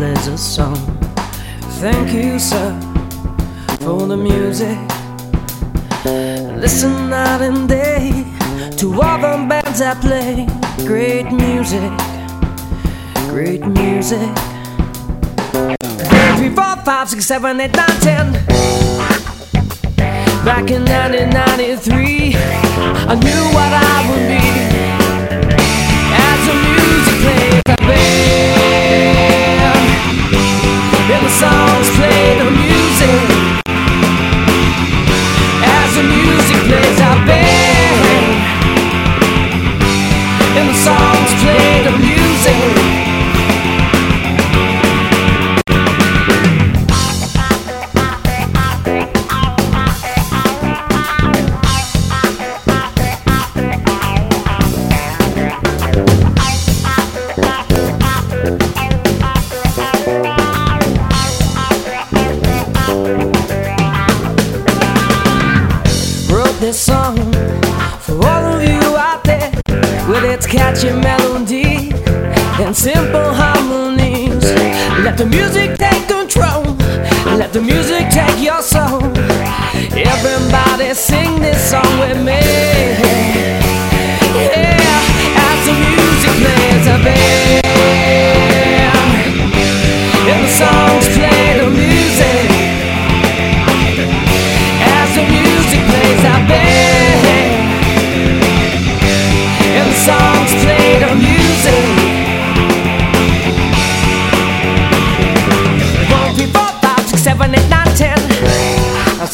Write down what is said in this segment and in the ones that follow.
a song. Thank you, sir, for the music. Listen night and day to all the bands that play great music. Great music. Three, four, five, six, seven, eight, nine, ten. Back in 1993, I knew what I would be this song for all of you out there with its catchy melody and simple harmonies. Let the music take control, let the music take your soul. Everybody sing this song with me.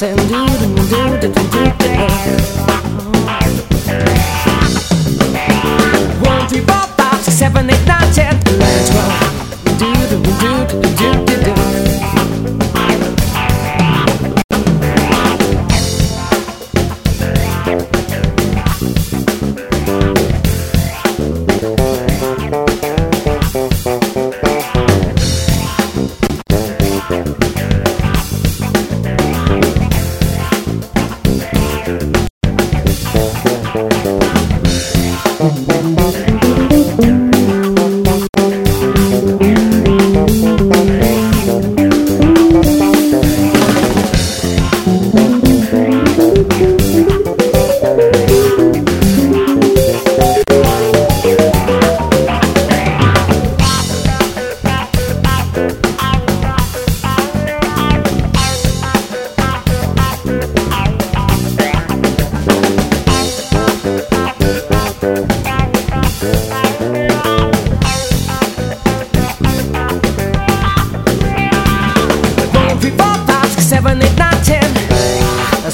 and do do do do do do.